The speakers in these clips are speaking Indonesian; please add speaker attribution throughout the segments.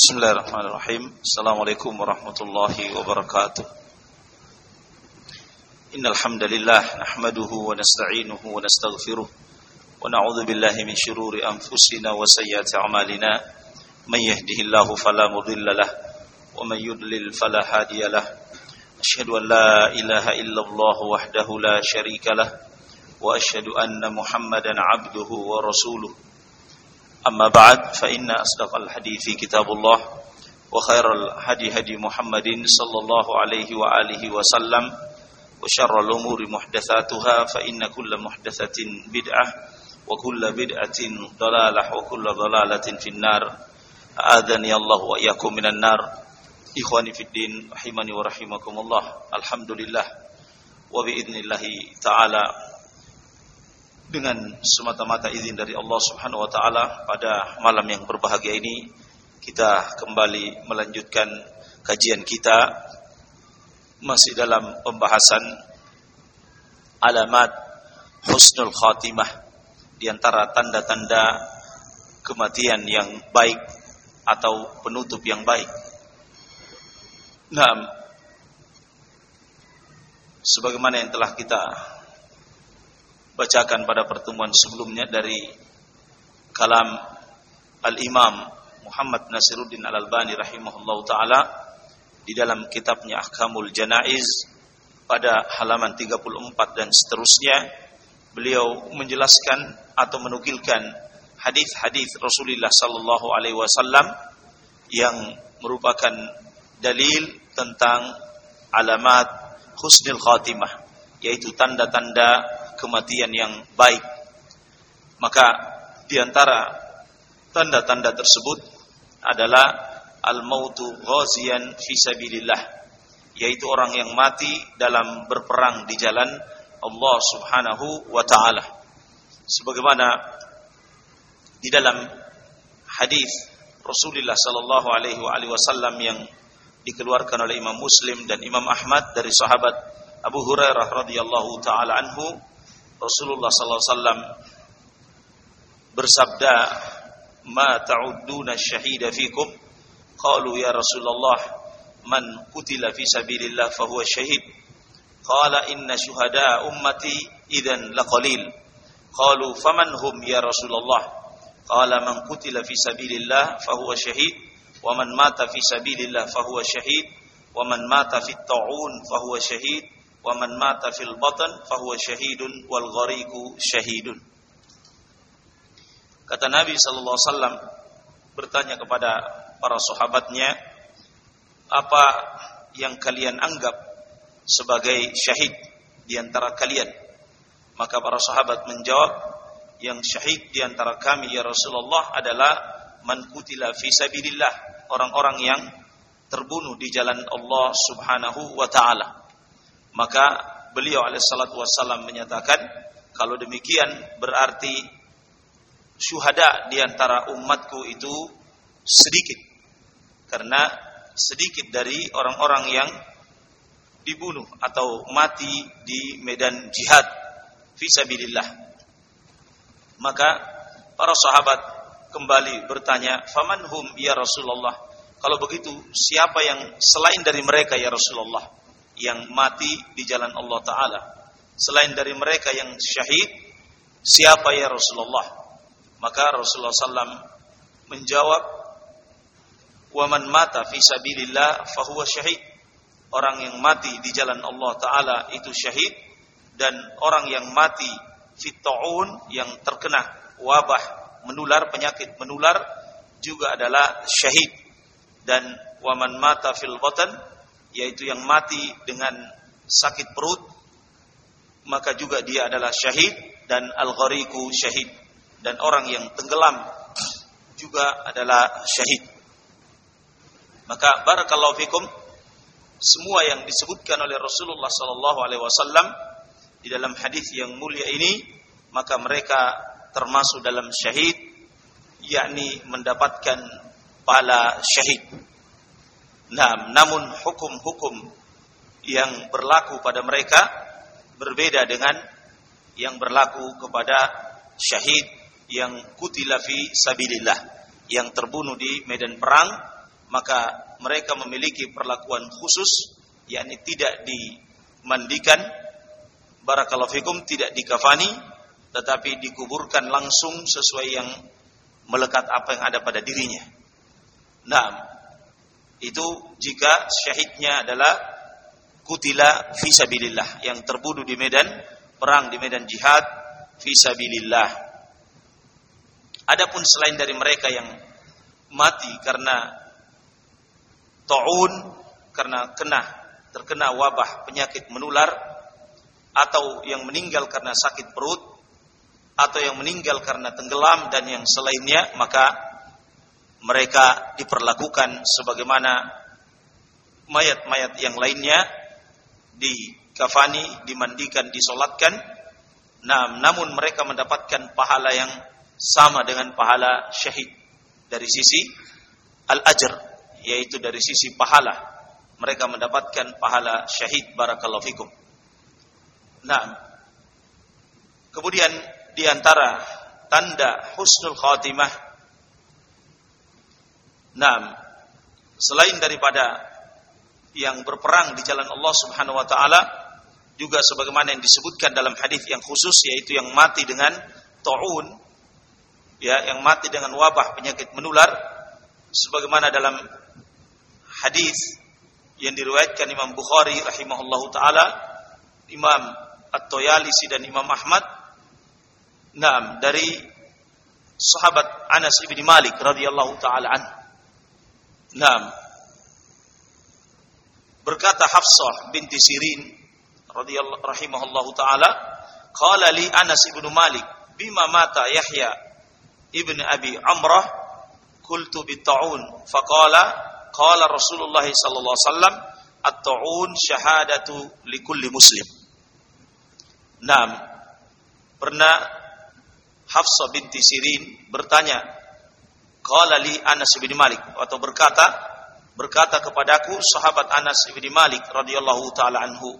Speaker 1: Bismillahirrahmanirrahim. Assalamualaikum warahmatullahi wabarakatuh. Innal hamdalillah nahmaduhu wa nasta'inuhu wa nastaghfiruh wa na'udzu billahi min shururi anfusina wa sayyiati a'malina. Man yahdihillahu fala mudilla lah wa man yudlil fala hadiya lah. Ashhadu an la ilaha illallah wahdahu la sharika lah wa ashhadu anna Muhammadan 'abduhu wa rasuluhu. أما بعد فإن أصدق الحديث كتاب الله وخير الهدي هدي محمد صلى الله عليه وآله وسلم وشر الأمور محدثاتها فإن كل محدثة بدعة وكل بدعة ضلالة وكل ضلالة في النار. آذني الله وإياكم من النار. إخواني في الدين رحمني ورحمكم الله. الحمد لله. وبإذن الله تعالى. Dengan semata-mata izin dari Allah Subhanahu wa taala pada malam yang berbahagia ini kita kembali melanjutkan kajian kita masih dalam pembahasan alamat husnul khatimah di antara tanda-tanda kematian yang baik atau penutup yang baik. Nah, sebagaimana yang telah kita bacakan pada pertemuan sebelumnya dari kalam Al-Imam Muhammad Nasiruddin Al-Albani rahimahullah taala di dalam kitabnya Ahkamul Janaiz pada halaman 34 dan seterusnya. Beliau menjelaskan atau menukilkan hadis-hadis Rasulullah sallallahu alaihi wasallam yang merupakan dalil tentang alamat husnul khatimah yaitu tanda-tanda kematian yang baik. Maka di antara tanda-tanda tersebut adalah al-mautu ghaziyan fi sabilillah, yaitu orang yang mati dalam berperang di jalan Allah Subhanahu wa taala. Sebagaimana di dalam hadis Rasulullah sallallahu alaihi wasallam yang dikeluarkan oleh Imam Muslim dan Imam Ahmad dari sahabat Abu Hurairah radhiyallahu taala anhu Rasulullah sallallahu alaihi wasallam bersabda, "Ma ta'udduna syahida fikum?" Qalu ya Rasulullah, "Man qutila fi sabilillah fa huwa syahid." Qala inna syuhada ummati idzan laqalil. Qalu faman hum ya Rasulullah? Qala man qutila fi sabilillah fa huwa syahid wa man mata fi sabilillah fa huwa syahid wa man mata fi ta'un fa huwa syahid wa man mata fil batan fahuwa syahidun wal ghariqu syahidun. Kata Nabi sallallahu alaihi wasallam bertanya kepada para sahabatnya, apa yang kalian anggap sebagai syahid di antara kalian? Maka para sahabat menjawab, yang syahid di antara kami ya Rasulullah adalah man kutila fi sabilillah, orang-orang yang terbunuh di jalan Allah Subhanahu wa taala. Maka beliau alaihissalatu wassalam menyatakan kalau demikian berarti syuhada di antara umatku itu sedikit. Karena sedikit dari orang-orang yang dibunuh atau mati di medan jihad fisabilillah. Maka para sahabat kembali bertanya, "Faman hum ya Rasulullah?" Kalau begitu, siapa yang selain dari mereka ya Rasulullah? Yang mati di jalan Allah Ta'ala. Selain dari mereka yang syahid, siapa ya Rasulullah? Maka Rasulullah SAW menjawab, Waman mata fi sabilillah fahuwa syahid. Orang yang mati di jalan Allah Ta'ala itu syahid. Dan orang yang mati fitta'un yang terkena wabah menular, penyakit menular juga adalah syahid. Dan waman mata fil batan yaitu yang mati dengan sakit perut maka juga dia adalah syahid dan al-ghariqu syahid. Dan orang yang tenggelam juga adalah syahid. Maka barakallahu fikum semua yang disebutkan oleh Rasulullah sallallahu alaihi wasallam di dalam hadis yang mulia ini maka mereka termasuk dalam syahid yakni mendapatkan pahala syahid Nah, namun hukum-hukum yang berlaku pada mereka berbeda dengan yang berlaku kepada syahid yang kutila fi sabilillah yang terbunuh di medan perang maka mereka memiliki perlakuan khusus yakni tidak dimandikan barakallahu fikum tidak dikafani tetapi dikuburkan langsung sesuai yang melekat apa yang ada pada dirinya. Nah, itu jika syahidnya adalah kutila fisabilillah yang terbunuh di medan perang di medan jihad fisabilillah. Adapun selain dari mereka yang mati karena taun karena kena terkena wabah penyakit menular atau yang meninggal karena sakit perut atau yang meninggal karena tenggelam dan yang selainnya maka mereka diperlakukan sebagaimana mayat-mayat yang lainnya dikafani, dimandikan, disolatkan. Nah, namun mereka mendapatkan pahala yang sama dengan pahala syahid dari sisi al-ajr yaitu dari sisi pahala mereka mendapatkan pahala syahid barakallahu fikum. Nah, kemudian di antara tanda husnul khatimah Nah, selain daripada yang berperang di jalan Allah Subhanahu wa taala juga sebagaimana yang disebutkan dalam hadis yang khusus yaitu yang mati dengan taun ya yang mati dengan wabah penyakit menular sebagaimana dalam hadis yang diriwayatkan Imam Bukhari rahimahullahu taala, Imam At-Toyalisi dan Imam Ahmad. Naam, dari sahabat Anas bin Malik radhiyallahu taala an. Naam. Berkata Hafsah binti Sirin radhiyallahu rahimahullahu taala, qala li Anas bin Malik, bima mata Yahya ibn Abi Amrah qultu bi ta'un faqala Qala Rasulullah sallallahu alaihi wasallam at-ta'un syahadatu likulli muslim. Naam. Pernah Hafsah binti Sirin bertanya, qala li Anas bin Malik atau berkata berkata kepadaku sahabat Anas bin Malik radhiyallahu taala anhu,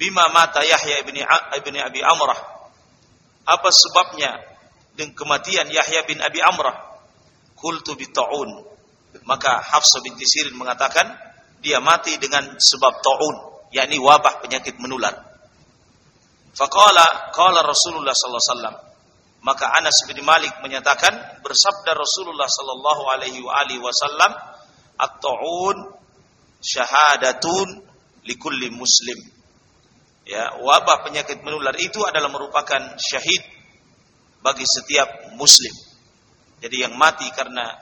Speaker 1: bima mata Yahya bin ibni Abi Amrah. Apa sebabnya dengan kematian Yahya bin Abi Amrah? Qultu bi ta'un maka Hafsah binti Sirin mengatakan dia mati dengan sebab taun, yakni wabah penyakit menular. Faqala qala Rasulullah sallallahu alaihi wasallam. Maka Anas bin Malik menyatakan bersabda Rasulullah sallallahu alaihi wasallam, "At-ta'un syahadatun likulli muslim." Ya, wabah penyakit menular itu adalah merupakan syahid bagi setiap muslim. Jadi yang mati karena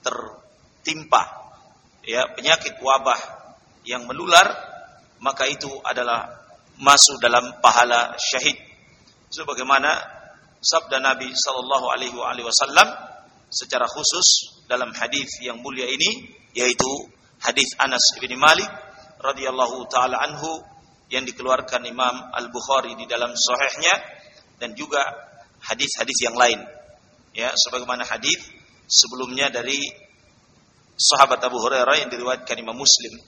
Speaker 1: ter timpa ya penyakit wabah yang menular maka itu adalah masuk dalam pahala syahid sebagaimana sabda Nabi sallallahu alaihi wasallam secara khusus dalam hadis yang mulia ini yaitu hadis Anas bin Malik radhiyallahu taala anhu yang dikeluarkan Imam Al-Bukhari di dalam sahihnya dan juga hadis-hadis yang lain ya sebagaimana hadis sebelumnya dari sahabat Abu Hurairah yang diriwayatkan Imam Muslim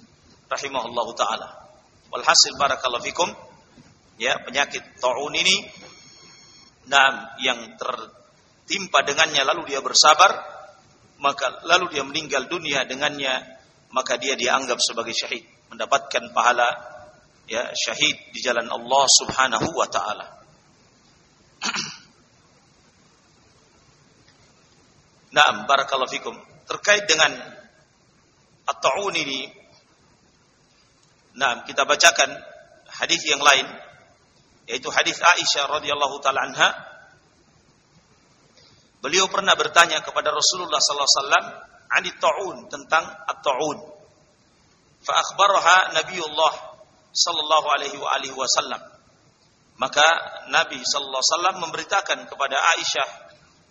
Speaker 1: rahimahullahu taala. Walhasil barakallahu fikum ya penyakit taun ini nam yang tertimpa dengannya lalu dia bersabar maka lalu dia meninggal dunia dengannya maka dia dianggap sebagai syahid mendapatkan pahala ya syahid di jalan Allah Subhanahu wa taala. Naam barakallahu fikum terkait dengan at-ta'un ini Nah, kita bacakan hadis yang lain yaitu hadis Aisyah radhiyallahu taala anha. Beliau pernah bertanya kepada Rasulullah sallallahu alaihi wasallam ta'un tentang at-ta'un. Fa akhbaraha Nabiullah sallallahu alaihi wa alihi wasallam. Maka Nabi sallallahu alaihi wasallam memberitakan kepada Aisyah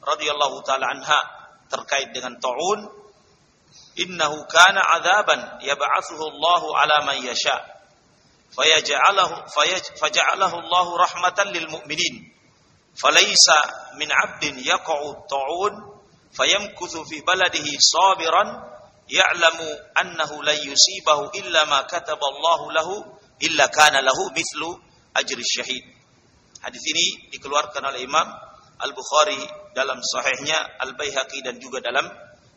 Speaker 1: radhiyallahu taala anha terkait dengan ta'un innahu kana adzaban yab'atsuhu Allahu ala man yasha fayaj'alahu Allahu rahmatan lil mu'minin falaysa min 'abdin yaqa'u ta'un fayamkuthu fi baladihi sabiran ya'lamu annahu la yusibahu illa ma kataba lahu illa kana lahu mithlu ajri hadis ini dikeluarkan oleh Imam Al-Bukhari dalam sahihnya Al-Baihaqi dan juga dalam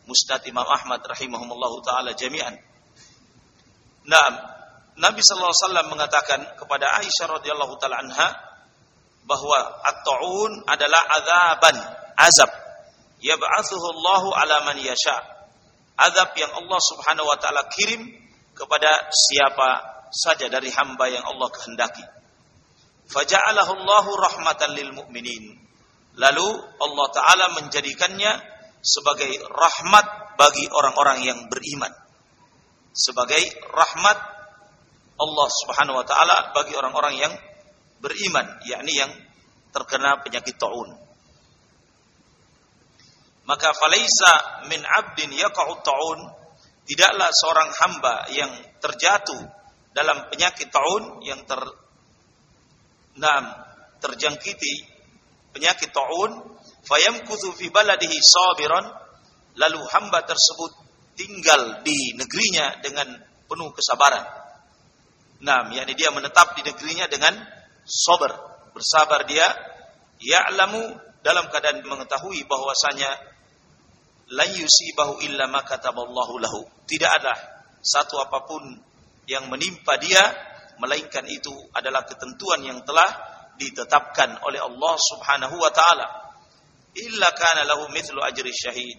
Speaker 1: Musnad Imam Ahmad rahimahumullahu taala jami'an. Nah, Nabi sallallahu alaihi wasallam mengatakan kepada Aisyah radhiyallahu taala anha bahwa at-taun adalah azaban, azab. Yab'atsuhu Allahu ala man yasha. Azab yang Allah Subhanahu wa taala kirim kepada siapa saja dari hamba yang Allah kehendaki. Faja'alahu Allahu rahmatan lil mu'minin. Lalu Allah taala menjadikannya sebagai rahmat bagi orang-orang yang beriman. Sebagai rahmat Allah Subhanahu wa taala bagi orang-orang yang beriman, yakni yang terkena penyakit taun. Maka falaisa min abdin yaqa'u taun, tidaklah seorang hamba yang terjatuh dalam penyakit taun yang ter nam terjangkiti penyakit taun fayamkuthu fi baladihi sabiran lalu hamba tersebut tinggal di negerinya dengan penuh kesabaran. Nah, yakni dia menetap di negerinya dengan sabar, bersabar dia ya'lamu dalam keadaan mengetahui bahwasanya la yusibahu illa ma kataballahu lahu. Tidak ada satu apa pun yang menimpa dia melainkan itu adalah ketentuan yang telah ditetapkan oleh Allah Subhanahu wa taala illa kana lahu mithlu ajri syahid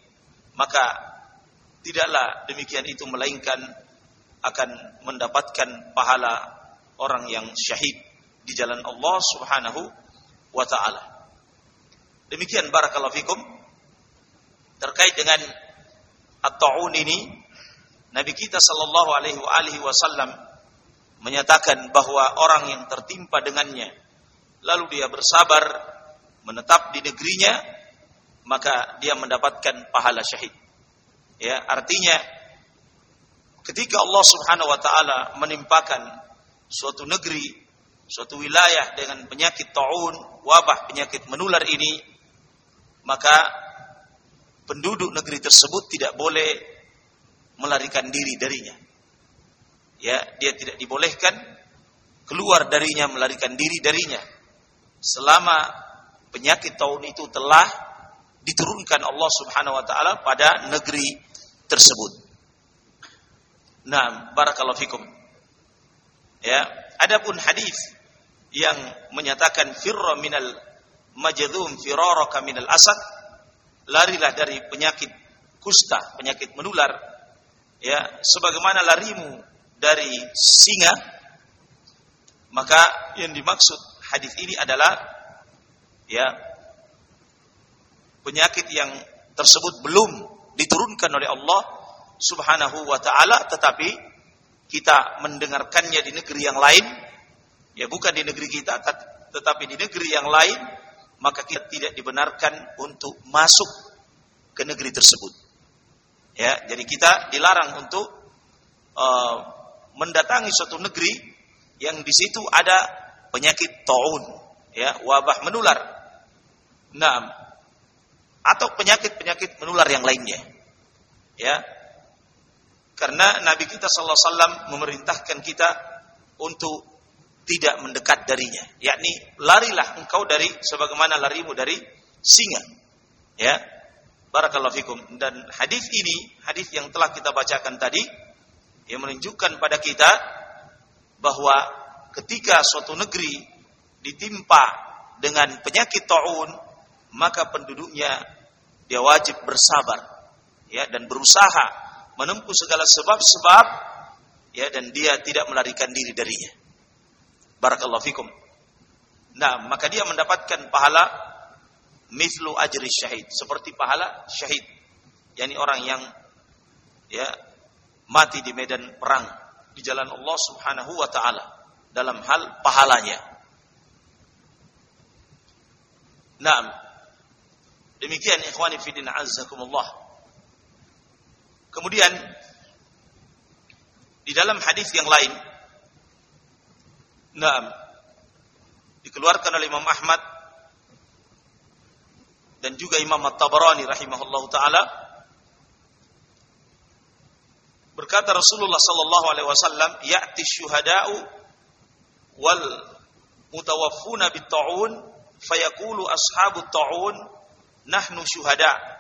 Speaker 1: maka tidaklah demikian itu melainkan akan mendapatkan pahala orang yang syahid di jalan Allah Subhanahu wa taala. Demikian barakallahu fikum terkait dengan at-taun ini Nabi kita sallallahu alaihi wasallam menyatakan bahwa orang yang tertimpa dengannya lalu dia bersabar menetap di negerinya maka dia mendapatkan pahala syahid. Ya, artinya ketika Allah Subhanahu wa taala menimpakan suatu negeri, suatu wilayah dengan penyakit taun, wabah penyakit menular ini, maka penduduk negeri tersebut tidak boleh melarikan diri darinya. Ya, dia tidak dibolehkan keluar darinya melarikan diri darinya selama penyakit taun itu telah diturunkan Allah Subhanahu wa taala pada negeri tersebut. Nah, barakallahu fikum. Ya, adapun hadis yang menyatakan firra minal majdhum firaraka minal asad, larilah dari penyakit kusta, penyakit menular, ya, sebagaimana larimu dari singa, maka yang dimaksud hadis ini adalah ya penyakit yang tersebut belum diturunkan oleh Allah Subhanahu wa taala tetapi kita mendengarkannya di negeri yang lain ya bukan di negeri kita tetapi di negeri yang lain maka kita tidak dibenarkan untuk masuk ke negeri tersebut ya jadi kita dilarang untuk uh, mendatangi suatu negeri yang di situ ada penyakit taun ya wabah menular nah atau penyakit-penyakit menular yang lainnya. Ya. Karena Nabi kita sallallahu alaihi wasallam memerintahkan kita untuk tidak mendekat darinya, yakni larilah engkau dari sebagaimana larimu dari singa. Ya. Barakallahu fikum. Dan hadis ini, hadis yang telah kita bacakan tadi yang menunjukkan pada kita bahwa ketika suatu negeri ditimpa dengan penyakit taun, maka penduduknya dia wajib bersabar ya dan berusaha menempuh segala sebab-sebab ya dan dia tidak melarikan diri darinya. Barakallahu fikum. Nah, maka dia mendapatkan pahala mithlu ajri syahid, seperti pahala syahid. yakni orang yang ya mati di medan perang di jalan Allah Subhanahu wa taala dalam hal pahalanya. Nah, Demikian ikhwani fidin azzakumullah. Kemudian di dalam hadis yang lain Naam dikeluarkan oleh Imam Ahmad dan juga Imam At-Tabarani rahimahullahu taala berkata Rasulullah sallallahu alaihi wasallam ya'ti syuhada'u wal mutawaffuna bit-ta'un fayaqulu ashabut ta'un nahnu syuhada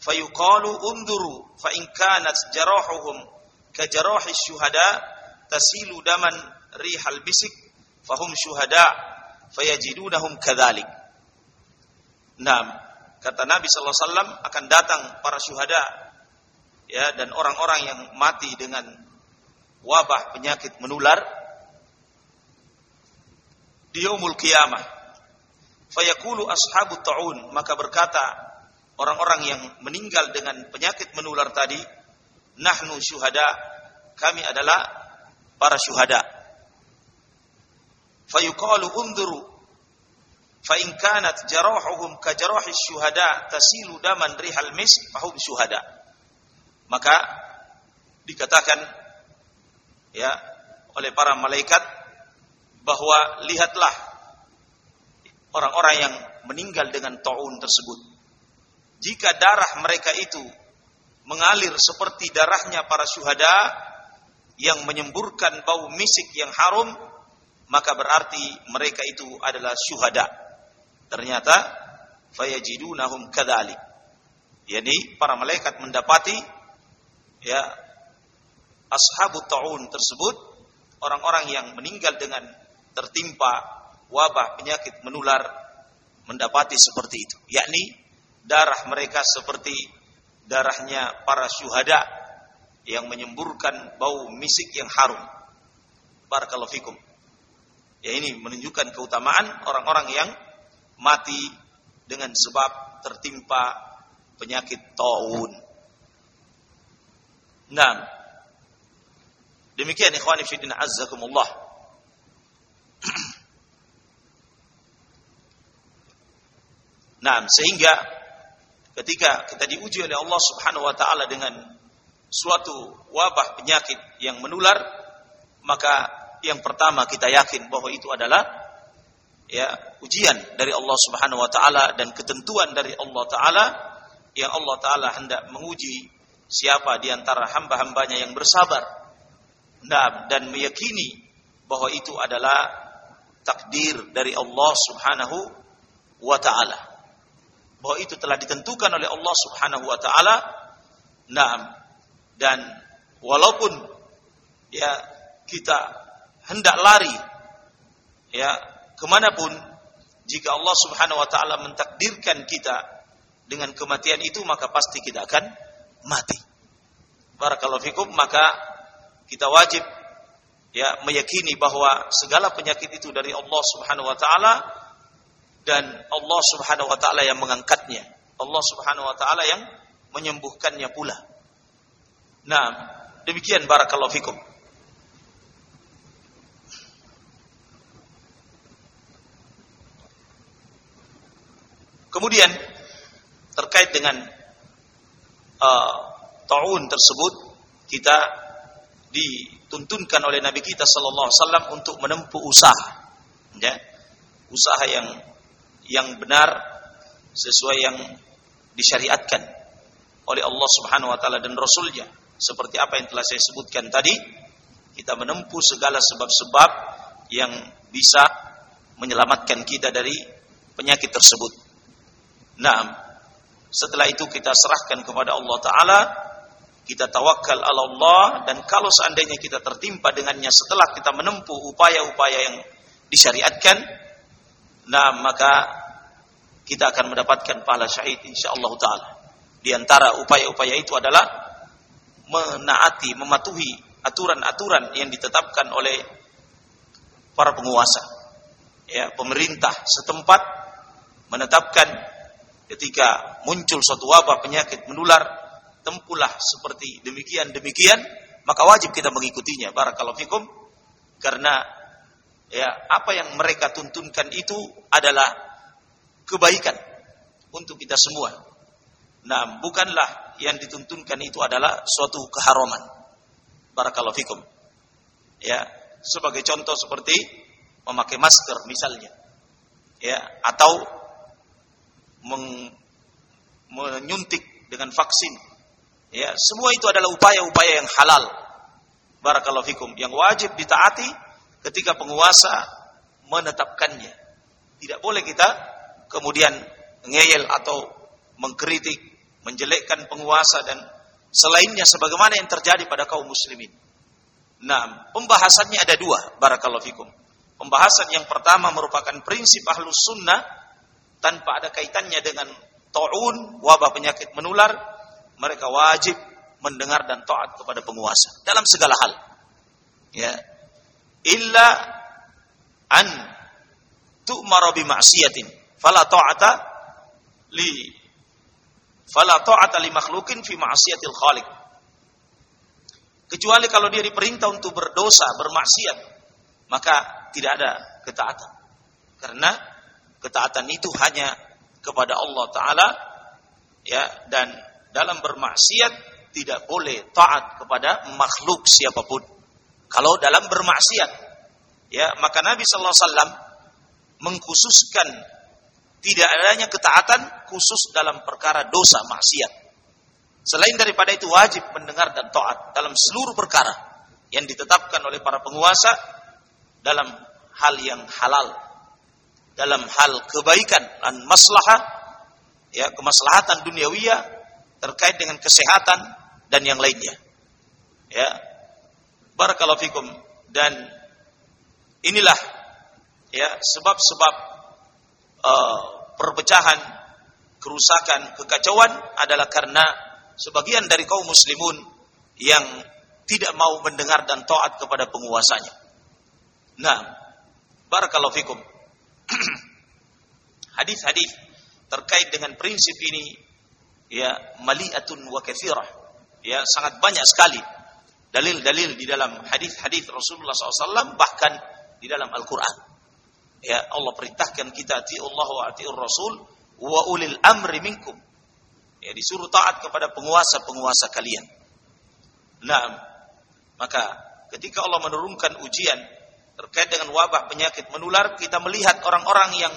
Speaker 1: fayuqalu unduru fa in kanat jarahuhum ka jarahi syuhada tasilu daman rihal bisik fahum syuhada fayajidunahum kadzalik Nah, kata Nabi sallallahu alaihi wasallam akan datang para syuhada ya dan orang-orang yang mati dengan wabah penyakit menular di yaumul qiyamah. Fayaqulu ashabu ta'un, maka berkata orang-orang yang meninggal dengan penyakit menular tadi, nahnu syuhada, kami adalah para syuhada. Fayuqalu unduru fa in kanat syuhada tasilu daman rihal mis fahum syuhada. Maka dikatakan ya oleh para malaikat bahwa lihatlah orang-orang yang meninggal dengan taun tersebut. Jika darah mereka itu mengalir seperti darahnya para syuhada yang menyemburkan bau misik yang harum, maka berarti mereka itu adalah syuhada. Ternyata fayajidunahum kadzalik. Yani para malaikat mendapati ya ashabut taun tersebut orang-orang yang meninggal dengan tertimpa wabah penyakit menular mendapati seperti itu yakni darah mereka seperti darahnya para syuhada yang menyemburkan bau misik yang harum. Barakallahu fikum. Ya ini menunjukkan keutamaan orang-orang yang mati dengan sebab tertimpa penyakit taun. Nah demikian ikhwani fillah azzakumullah. Nah, sehingga ketika kita diuji oleh Allah Subhanahu wa taala dengan suatu wabah penyakit yang menular, maka yang pertama kita yakin bahwa itu adalah ya ujian dari Allah Subhanahu wa taala dan ketentuan dari Allah taala yang Allah taala hendak menguji siapa di antara hamba-hambanya yang bersabar. Nah, dan meyakini bahwa itu adalah takdir dari Allah Subhanahu wa taala. Bahwa itu telah ditentukan oleh Allah Subhanahu wa taala. Naam. Dan walaupun ya kita hendak lari ya ke mana pun jika Allah Subhanahu wa taala mentakdirkan kita dengan kematian itu maka pasti kita akan mati. Barakallahu fikum maka kita wajib ya meyakini bahwa segala penyakit itu dari Allah Subhanahu wa taala dan Allah Subhanahu wa taala yang mengangkatnya. Allah Subhanahu wa taala yang menyembuhkannya pula. Nah, demikian barakallahu fikum. Kemudian terkait dengan uh, taun tersebut kita di dituntunkan oleh Nabi kita sallallahu alaihi wasallam untuk menempuh usaha. Ya. Usaha yang yang benar sesuai yang disyariatkan oleh Allah Subhanahu wa taala dan rasulnya seperti apa yang telah saya sebutkan tadi kita menempuh segala sebab-sebab yang bisa menyelamatkan kita dari penyakit tersebut. Nah, setelah itu kita serahkan kepada Allah taala kita tawakal ala Allah dan kalau seandainya kita tertimpa dengannya setelah kita menempuh upaya-upaya yang disyariatkan nah maka kita akan mendapatkan pahala syahid insyaallah taala. Di antara upaya-upaya itu adalah menaati mematuhi aturan-aturan yang ditetapkan oleh para penguasa. Ya pemerintah setempat menetapkan ketika muncul suatu wabah penyakit menular tempuhlah seperti demikian demikian maka wajib kita mengikutinya. Barakallahu fikum. Karena ya apa yang mereka tuntunkan itu adalah kebaikan untuk kita semua. Nah, bukanlah yang dituntunkan itu adalah suatu keharaman. Barakallahu fikum. Ya, sebagai contoh seperti memakai masker misalnya. Ya, atau meng, menyuntik dengan vaksin Ya, semua itu adalah upaya-upaya yang halal. Barakallahu fikum. Yang wajib ditaati ketika penguasa menetapkannya. Tidak boleh kita kemudian ngeyel atau mengkritik menjelekkan penguasa dan selainnya sebagaimana yang terjadi pada kaum muslimin. Nah, pembahasannya ada dua, barakallahu fikum. Pembahasan yang pertama merupakan prinsip ahlus sunnah tanpa ada kaitannya dengan ta'un, wabah penyakit menular, mereka wajib mendengar dan taat kepada penguasa dalam segala hal. Ya. Illa an tu'mara bi ma'siyatin fala ta'ata li fala ta'ata li makhlukin fi ma'siyatil khaliq Kecuali kalau dia diperintah untuk berdosa, bermaksiat, maka tidak ada ketaatan. Karena ketaatan itu hanya kepada Allah taala ya dan dalam bermaksiat tidak boleh taat kepada makhluk siapa pun. Kalau dalam bermaksiat ya maka Nabi sallallahu alaihi wasallam mengkhususkan tidak adanya ketaatan khusus dalam perkara dosa maksiat. Selain daripada itu wajib mendengar dan taat dalam seluruh perkara yang ditetapkan oleh para penguasa dalam hal yang halal, dalam hal kebaikan dan maslahah, ya kemaslahatan duniawiyah terkait dengan kesehatan dan yang lainnya. Ya. Barakallahu fikum dan inilah ya sebab-sebab uh, perpecahan, kerusakan, kekacauan adalah karena sebagian dari kaum muslimun yang tidak mau mendengar dan taat kepada penguasanya. Nah, barakallahu fikum. Hadis-hadis terkait dengan prinsip ini ya mali'atun wa katsirah. Ya, sangat banyak sekali dalil-dalil di dalam hadis-hadis Rasulullah SAW bahkan di dalam Al-Qur'an. Ya, Allah perintahkan kita ati Allah wa atiur Rasul wa ulil amri minkum Ya, disuruh taat kepada penguasa-penguasa kalian. Nah, maka ketika Allah menurunkan ujian terkait dengan wabah penyakit menular, kita melihat orang-orang yang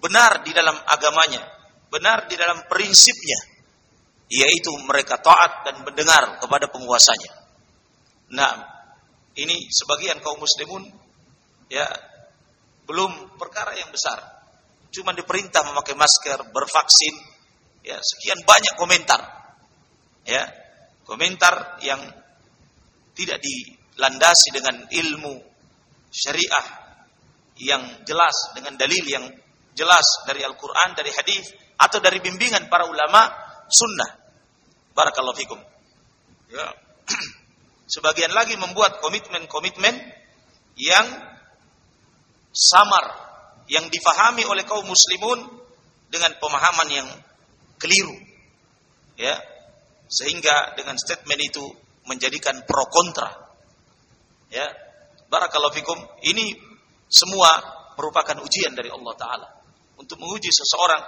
Speaker 1: benar di dalam agamanya, benar di dalam prinsipnya, yaitu mereka taat dan mendengar kepada penguasanya. Nah, ini sebagian kaum muslimun ya belum perkara yang besar. Cuma diperintah memakai masker, bervaksin, ya sekian banyak komentar. Ya komentar yang tidak dilandasi dengan ilmu syariah yang jelas dengan dalil yang jelas dari Al-Qur'an dari hadis atau dari bimbingan para ulama sunnah. Barakallahu fikum. Ya. Sebagian lagi membuat komitmen-komitmen yang samar yang difahami oleh kaum muslimun dengan pemahaman yang keliru. Ya. Sehingga dengan statement itu menjadikan pro kontra. Ya. Barakallahu fikum. Ini semua merupakan ujian dari Allah taala untuk menguji seseorang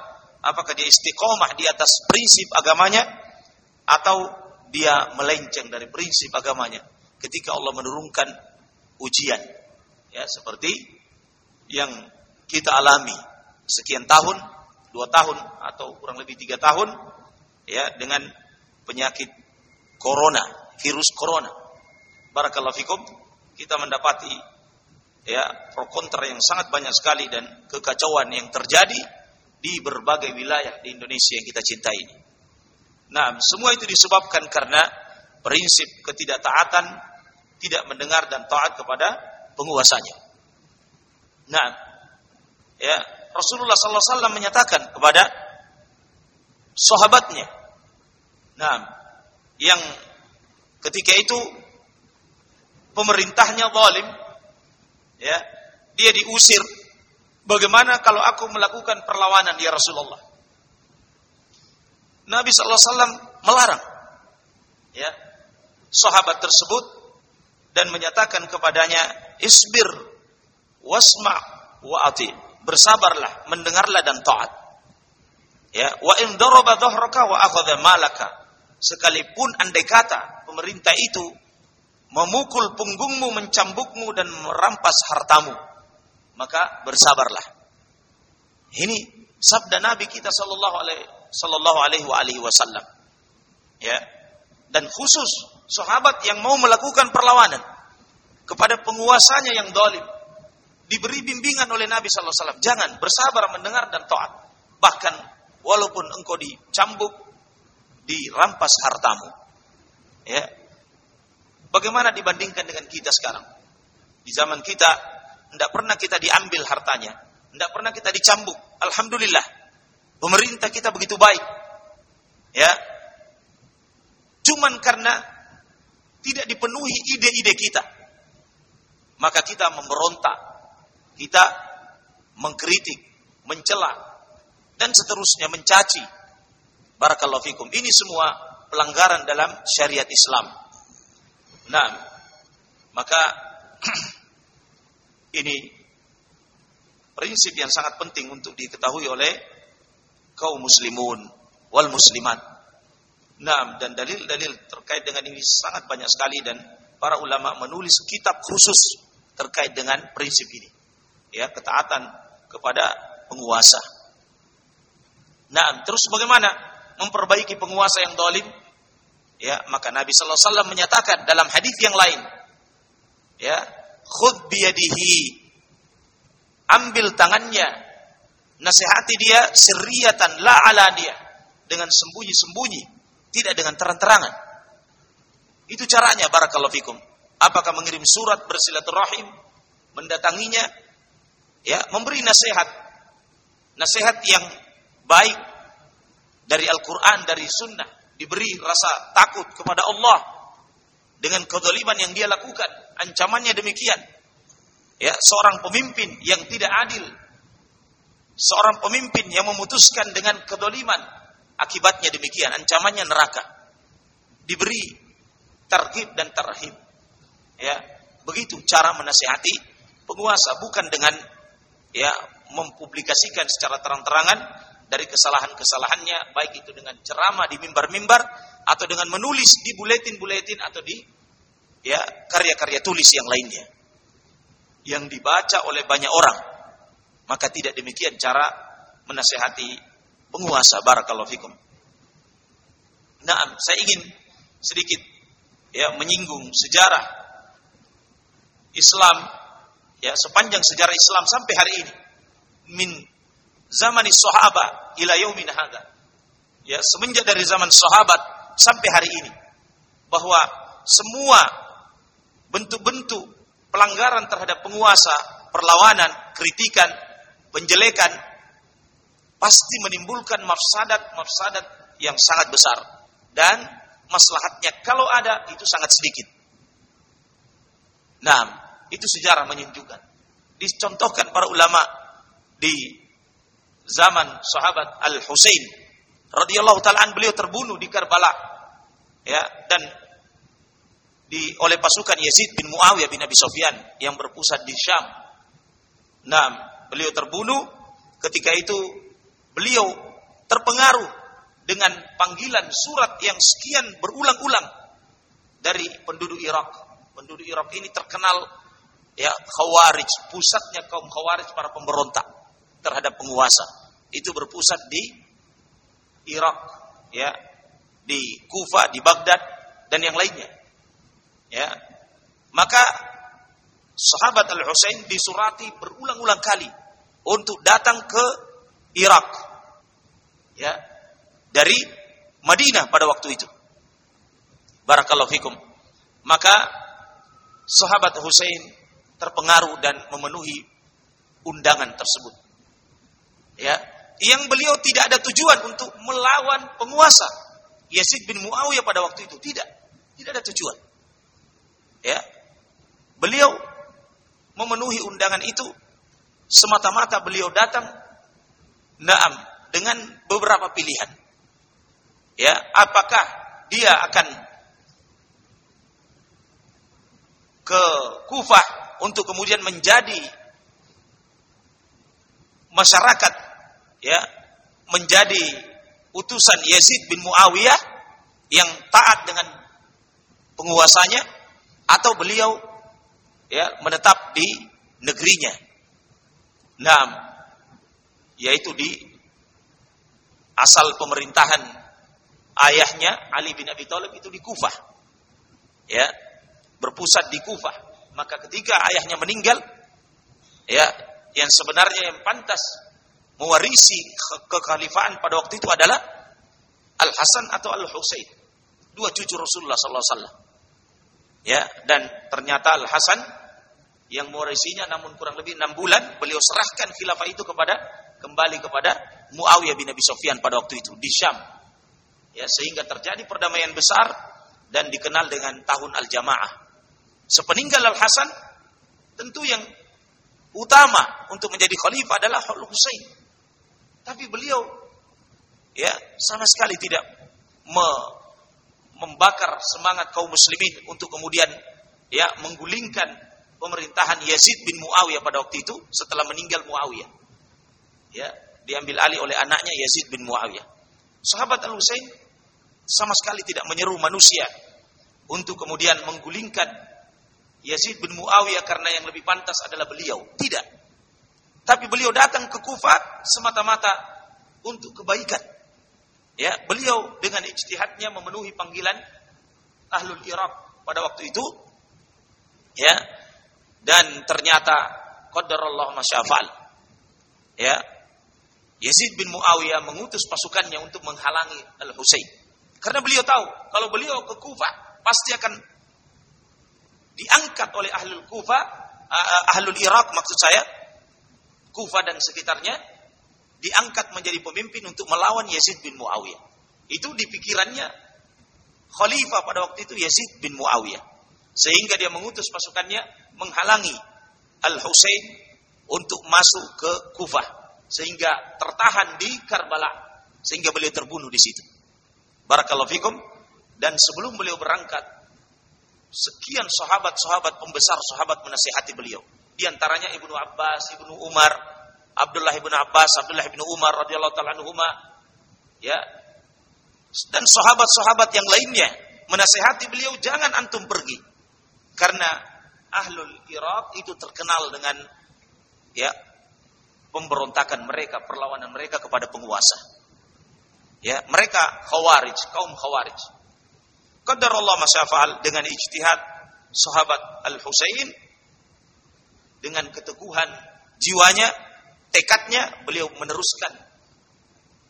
Speaker 1: apakah dia istiqomah di atas prinsip agamanya atau dia melenceng dari prinsip agamanya ketika Allah menurunkan ujian ya seperti yang kita alami sekian tahun dua tahun atau kurang lebih tiga tahun ya dengan penyakit corona, virus corona. Barakallahu fikum, kita mendapati ya pro kontra yang sangat banyak sekali dan kekacauan yang terjadi di berbagai wilayah di Indonesia yang kita cintai ini. Nah, semua itu disebabkan karena prinsip ketidaktaatan, tidak mendengar dan taat kepada penguasanya. Nah, ya Rasulullah SAW menyatakan kepada sahabatnya, nah, yang ketika itu pemerintahnya zalim, ya, dia diusir. Bagaimana kalau aku melakukan perlawanan ya Rasulullah? Nabi SAW melarang, ya, sahabat tersebut dan menyatakan kepadanya, isbir wasma wa ati bersabarlah, mendengarlah dan taat. Ya, wa in daraba dhahraka wa akhadha malaka. Sekalipun andai kata pemerintah itu memukul punggungmu, mencambukmu dan merampas hartamu, maka bersabarlah. Ini sabda Nabi kita sallallahu alaihi sallallahu alaihi wa alihi wasallam. Ya. Dan khusus sahabat yang mau melakukan perlawanan kepada penguasanya yang dolim, diberi bimbingan oleh Nabi Sallallahu Alaihi Wasallam. Jangan bersabar mendengar dan taat. Bahkan walaupun engkau dicambuk, dirampas hartamu. Ya. Bagaimana dibandingkan dengan kita sekarang? Di zaman kita tidak pernah kita diambil hartanya, tidak pernah kita dicambuk. Alhamdulillah. Pemerintah kita begitu baik. Ya. Cuman karena tidak dipenuhi ide-ide kita. Maka kita memberontak. Kita mengkritik, mencela dan seterusnya mencaci. Barakallahu fikum. Ini semua pelanggaran dalam syariat Islam. Nah, maka ini prinsip yang sangat penting untuk diketahui oleh kaum muslimun wal muslimat. Nah, dan dalil-dalil terkait dengan ini sangat banyak sekali dan para ulama menulis kitab khusus terkait dengan prinsip ini. Ya, ketaatan kepada penguasa. Nah, terus bagaimana memperbaiki penguasa yang dolim? Ya, maka Nabi Sallallahu Alaihi Wasallam menyatakan dalam hadis yang lain, ya, khud biyadihi, ambil tangannya, nasihati dia seriatan la ala dia dengan sembunyi-sembunyi, tidak dengan terang-terangan. Itu caranya barakallahu fikum. Apakah mengirim surat bersilaturahim, mendatanginya, ya memberi nasihat. Nasihat yang baik dari Al-Quran dari Sunnah. Diberi rasa takut kepada Allah dengan kedoliman yang dia lakukan. Ancamannya demikian. Ya seorang pemimpin yang tidak adil. Seorang pemimpin yang memutuskan dengan kedoliman akibatnya demikian. Ancamannya neraka. Diberi targhib dan tarhib ya begitu cara menasihati penguasa bukan dengan ya mempublikasikan secara terang-terangan dari kesalahan-kesalahannya baik itu dengan ceramah di mimbar-mimbar atau dengan menulis di buletin-buletin atau di ya karya-karya tulis yang lainnya. Yang dibaca oleh banyak orang. Maka tidak demikian cara menasehati penguasa barakallahu fikum. Nah, saya ingin sedikit ya menyinggung sejarah Islam ya sepanjang sejarah Islam sampai hari ini. Min zaman sahabat ila yaumin hadza ya semenjak dari zaman sahabat sampai hari ini. Bahwa semua bentuk-bentuk pelanggaran terhadap penguasa, perlawanan, kritikan, penjelekan pasti menimbulkan mafsadat-mafsadat yang sangat besar. Dan maslahatnya kalau ada itu sangat sedikit. Nah, itu sejarah menunjukkan. Dicontohkan para ulama di zaman sahabat Al-Husain radhiyallahu taala beliau terbunuh di Karbala. Ya, dan di oleh pasukan Yazid bin Muawiyah bin Abi Sufyan yang berpusat di Syam. Nah, beliau terbunuh ketika itu beliau terpengaruh dengan panggilan surat yang sekian berulang-ulang dari penduduk Irak. Penduduk Irak ini terkenal ya khawarij pusatnya kaum khawarij para pemberontak terhadap penguasa. Itu berpusat di Irak ya di Kufa di Baghdad dan yang lainnya. Ya. Maka sahabat Al Husain disurati berulang-ulang kali untuk datang ke Irak ya dari Madinah pada waktu itu. Barakallahu fikum. Maka sahabat Husain terpengaruh dan memenuhi undangan tersebut. Ya, yang beliau tidak ada tujuan untuk melawan penguasa Yazid bin Muawiyah pada waktu itu tidak, tidak ada tujuan. Ya, beliau memenuhi undangan itu semata-mata beliau datang naam dengan beberapa pilihan. Ya, apakah dia akan ke Kufah untuk kemudian menjadi masyarakat ya menjadi utusan Yazid bin Muawiyah yang taat dengan penguasanya atau beliau ya menetap di negerinya. Nah, yaitu di asal pemerintahan ayahnya Ali bin Abi Thalib itu di Kufah. Ya, berpusat di Kufah maka ketika ayahnya meninggal ya yang sebenarnya yang pantas mewarisi kekhalifahan pada waktu itu adalah Al Hasan atau Al Husain. Dua cucu Rasulullah sallallahu alaihi wasallam. Ya, dan ternyata Al Hasan yang mewarisinya namun kurang lebih enam bulan beliau serahkan khilafah itu kepada kembali kepada Muawiyah bin Abi Sufyan pada waktu itu di Syam. Ya, sehingga terjadi perdamaian besar dan dikenal dengan tahun Al-Jamaah. Sepeninggal Al-Hasan tentu yang utama untuk menjadi khalifah adalah Al Husain. Tapi beliau ya sama sekali tidak me, membakar semangat kaum muslimin untuk kemudian ya menggulingkan pemerintahan Yazid bin Muawiyah pada waktu itu setelah meninggal Muawiyah. Ya, diambil alih oleh anaknya Yazid bin Muawiyah. Sahabat Al-Husain sama sekali tidak menyeru manusia untuk kemudian menggulingkan Yazid bin Muawiyah karena yang lebih pantas adalah beliau. Tidak. Tapi beliau datang ke Kufah semata-mata untuk kebaikan. Ya, beliau dengan ijtihadnya memenuhi panggilan Ahlul Iraq pada waktu itu. Ya, dan ternyata qadarullah masyafal ya Yazid bin Muawiyah mengutus pasukannya untuk menghalangi Al-Husain karena beliau tahu kalau beliau ke Kufah pasti akan diangkat oleh ahlul Kufah ahlul Irak maksud saya Kufah dan sekitarnya diangkat menjadi pemimpin untuk melawan Yazid bin Muawiyah. Itu di pikirannya khalifah pada waktu itu Yazid bin Muawiyah. Sehingga dia mengutus pasukannya menghalangi Al-Husain untuk masuk ke Kufah sehingga tertahan di Karbala. Sehingga beliau terbunuh di situ. Barakallahu fikum. Dan sebelum beliau berangkat sekian sahabat-sahabat pembesar sahabat menasihati beliau. Di antaranya Ibnu Abbas, Ibnu Umar, Abdullah Ibnu Abbas, Abdullah Ibnu Umar radhiyallahu taala anhuma ya. Dan sahabat-sahabat yang lainnya menasihati beliau jangan antum pergi karena ahlul Irak itu terkenal dengan ya pemberontakan mereka, perlawanan mereka kepada penguasa. Ya, mereka khawarij, kaum khawarij. Qadar Allah masyafal dengan ijtihad sahabat Al-Husain dengan keteguhan jiwanya, tekadnya beliau meneruskan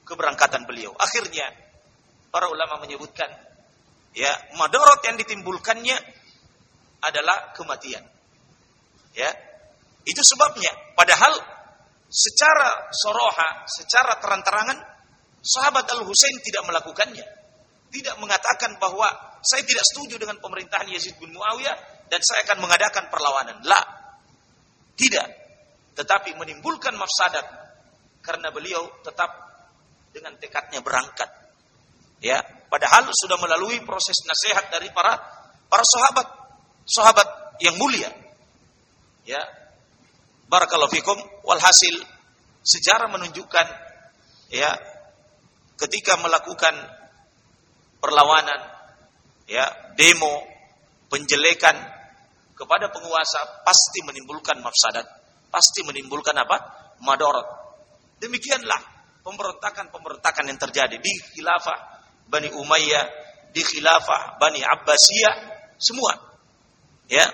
Speaker 1: keberangkatan beliau. Akhirnya para ulama menyebutkan ya madarat yang ditimbulkannya adalah kematian. Ya. Itu sebabnya. Padahal secara soroha, secara terang-terangan, sahabat Al-Husain tidak melakukannya. Tidak mengatakan bahwa saya tidak setuju dengan pemerintahan Yazid bin Muawiyah dan saya akan mengadakan perlawanan. La. Tidak. Tetapi menimbulkan mafsadat karena beliau tetap dengan tekadnya berangkat. Ya, padahal sudah melalui proses nasihat dari para para sahabat sahabat yang mulia. Ya. Barakallahu fikum walhasil sejarah menunjukkan ya ketika melakukan perlawanan ya demo penjelekan kepada penguasa pasti menimbulkan mafsadat, pasti menimbulkan apa? madarat. Demikianlah pemberontakan-pemberontakan yang terjadi di khilafah Bani Umayyah, di khilafah Bani Abbasiyah, semua ya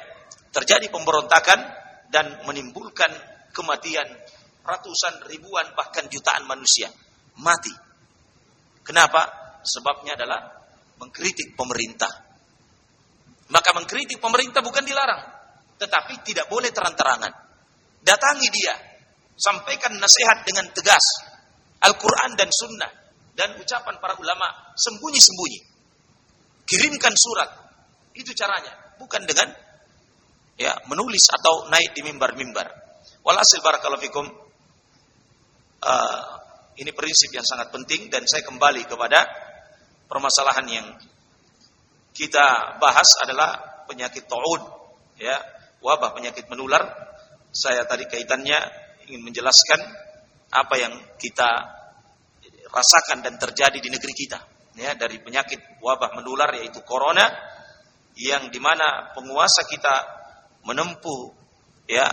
Speaker 1: terjadi pemberontakan dan menimbulkan kematian ratusan ribuan bahkan jutaan manusia mati. Kenapa? Sebabnya adalah mengkritik pemerintah. Maka mengkritik pemerintah bukan dilarang, tetapi tidak boleh terang-terangan. Datangi dia, sampaikan nasihat dengan tegas. Al-Quran dan Sunnah dan ucapan para ulama sembunyi-sembunyi. Kirimkan surat, itu caranya, bukan dengan ya menulis atau naik di mimbar-mimbar. Walhasil barakallahu fikum uh, ini prinsip yang sangat penting dan saya kembali kepada permasalahan yang kita bahas adalah penyakit taun ya wabah penyakit menular. Saya tadi kaitannya ingin menjelaskan apa yang kita rasakan dan terjadi di negeri kita ya dari penyakit wabah menular yaitu corona yang di mana penguasa kita menempuh ya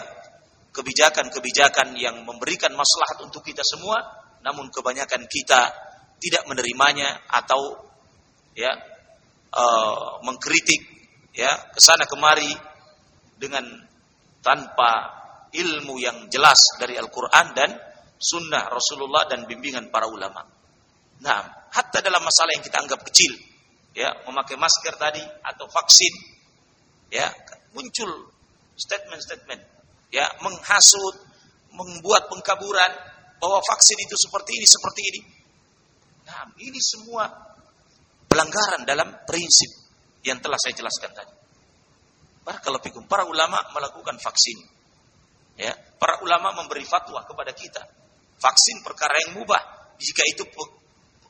Speaker 1: kebijakan-kebijakan yang memberikan maslahat untuk kita semua, namun kebanyakan kita tidak menerimanya atau ya uh, mengkritik ya ke sana kemari dengan tanpa ilmu yang jelas dari Al-Quran dan Sunnah Rasulullah dan bimbingan para ulama. Nah, hatta dalam masalah yang kita anggap kecil, ya, memakai masker tadi atau vaksin, ya, muncul statement-statement, ya, menghasut, membuat pengkaburan bahwa vaksin itu seperti ini, seperti ini. Nah, ini semua pelanggaran dalam prinsip yang telah saya jelaskan tadi. Barakallahu. Para ulama melakukan vaksin. Ya, para ulama memberi fatwa kepada kita. Vaksin perkara yang mubah. Jika itu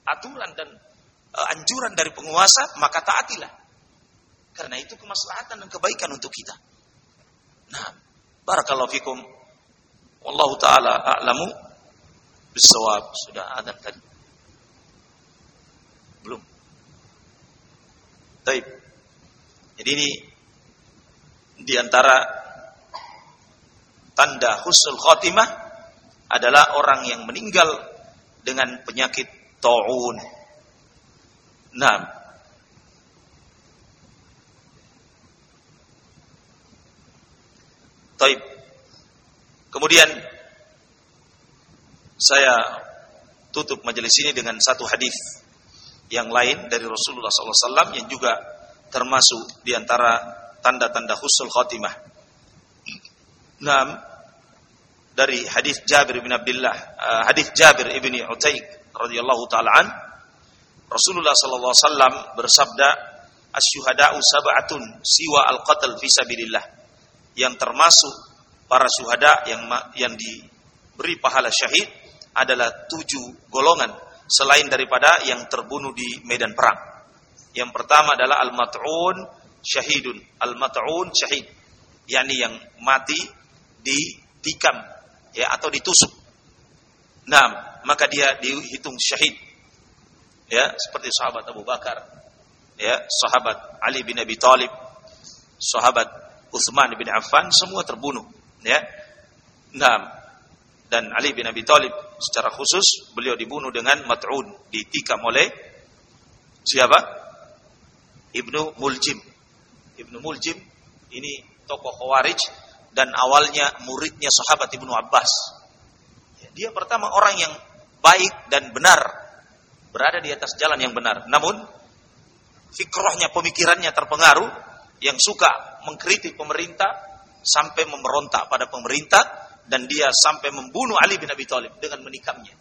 Speaker 1: aturan dan uh, anjuran dari penguasa, maka taatilah. Karena itu kemaslahatan dan kebaikan untuk kita. Nah, barakallahu fikum. Wallahu taala a'lamu bisawab. Sudah ada tadi. Belum. Baik. Jadi ini di antara tanda husnul khotimah adalah orang yang meninggal dengan penyakit taun. Nah, Taib. Kemudian saya tutup majelis ini dengan satu hadis yang lain dari Rasulullah SAW yang juga termasuk di antara tanda-tanda husnul khotimah. Nah, dari hadis Jabir bin Abdullah, uh, hadis Jabir ibni Utaik radhiyallahu taala an, Rasulullah sallallahu alaihi wasallam bersabda, "Asy-syuhada'u sab'atun siwa al-qatl fi sabilillah." Yang termasuk para syuhada yang yang diberi pahala syahid adalah tujuh golongan selain daripada yang terbunuh di medan perang. Yang pertama adalah al-mat'un syahidun. Al-mat'un syahid, yakni yang mati ditikam ya atau ditusuk. Nah, maka dia dihitung syahid ya seperti sahabat Abu Bakar ya sahabat Ali bin Abi Thalib sahabat Utsman bin Affan semua terbunuh ya nah dan Ali bin Abi Thalib secara khusus beliau dibunuh dengan mat'un ditikam oleh siapa? Ibnu Muljim. Ibnu Muljim ini tokoh Khawarij dan awalnya muridnya sahabat Ibnu Abbas. Dia pertama orang yang baik dan benar berada di atas jalan yang benar. Namun fikrohnya, pemikirannya terpengaruh yang suka mengkritik pemerintah sampai memberontak pada pemerintah dan dia sampai membunuh Ali bin Abi Thalib dengan menikamnya.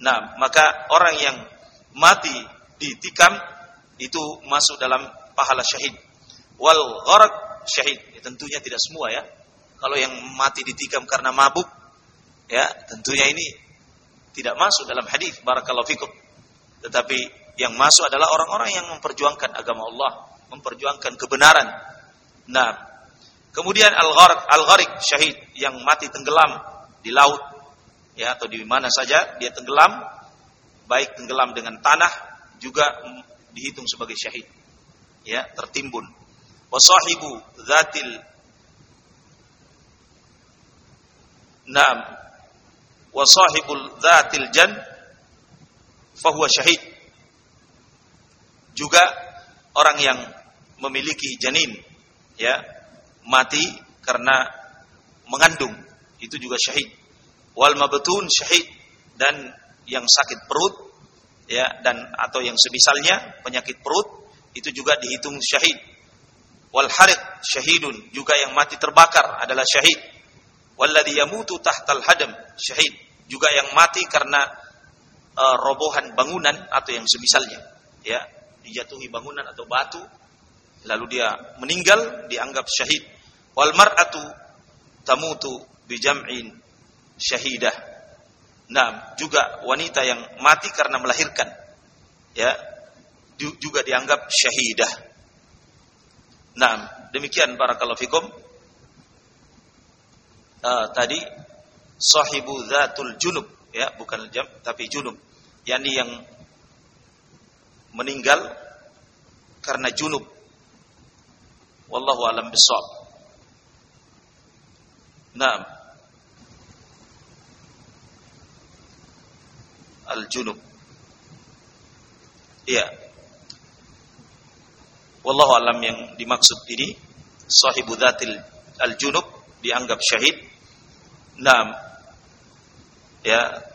Speaker 1: Nah, maka orang yang mati ditikam itu masuk dalam pahala syahid. Wal gharak syahid. Ya, tentunya tidak semua ya. Kalau yang mati ditikam karena mabuk ya, tentunya ini tidak masuk dalam hadis barakallahu fikum. Tetapi yang masuk adalah orang-orang yang memperjuangkan agama Allah, memperjuangkan kebenaran. Nah, kemudian al-gharik al-gharik syahid yang mati tenggelam di laut ya atau di mana saja dia tenggelam baik tenggelam dengan tanah juga dihitung sebagai syahid. Ya, tertimbun. Wasahibu dzatil Naam. Wasahibul dzatil jan fahuwa syahid. Juga orang yang memiliki janin ya mati karena mengandung itu juga syahid. Wal mabtun syahid dan yang sakit perut ya dan atau yang semisalnya penyakit perut itu juga dihitung syahid. Wal harid syahidun juga yang mati terbakar adalah syahid. Walladhi yamutu tahtal hadam syahid juga yang mati karena uh, robohan bangunan atau yang semisalnya ya dijatuhi bangunan atau batu lalu dia meninggal dianggap syahid. Wal mar'atu tamutu bijam'in syahidah. Nah juga wanita yang mati karena melahirkan. Ya juga dianggap syahidah. Nah demikian barakallahu fikum. Uh, tadi sahibu dzatul junub. Ya bukan jam tapi junub. Yakni yang meninggal karena junub. Wallahu alam bisawab. Naam. Al-junub. Iya. Wallahu alam yang dimaksud ini sahibu dzatil al-junub dianggap syahid. Naam. Ya,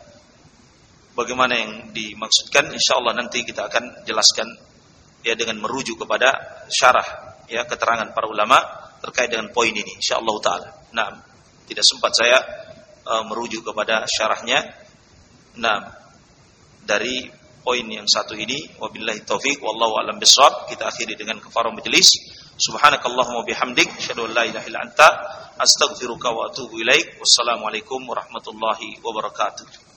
Speaker 1: bagaimana yang dimaksudkan insyaallah nanti kita akan jelaskan ya dengan merujuk kepada syarah ya keterangan para ulama terkait dengan poin ini insyaallah taala. Nah, tidak sempat saya uh, merujuk kepada syarahnya. Nah, dari poin yang satu ini wabillahi taufik wallahu alam bisawab kita akhiri dengan kafarah majelis subhanakallahumma bihamdik asyhadu an la ilaha illa anta astaghfiruka wa atubu ilaik. Wassalamualaikum warahmatullahi wabarakatuh